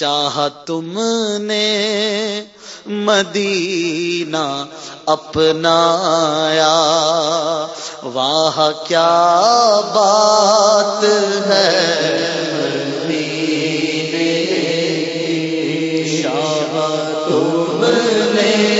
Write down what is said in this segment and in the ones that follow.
شاہ تم نے مدینہ اپنایا۔ واہ کیا بات ہے؟ شاہ تم نے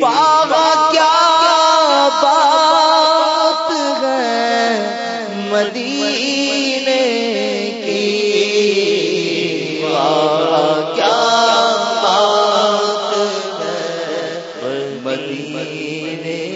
بابا کیا بات ہے؟ مدینے کی بابا کیا بات ہے؟ مدینے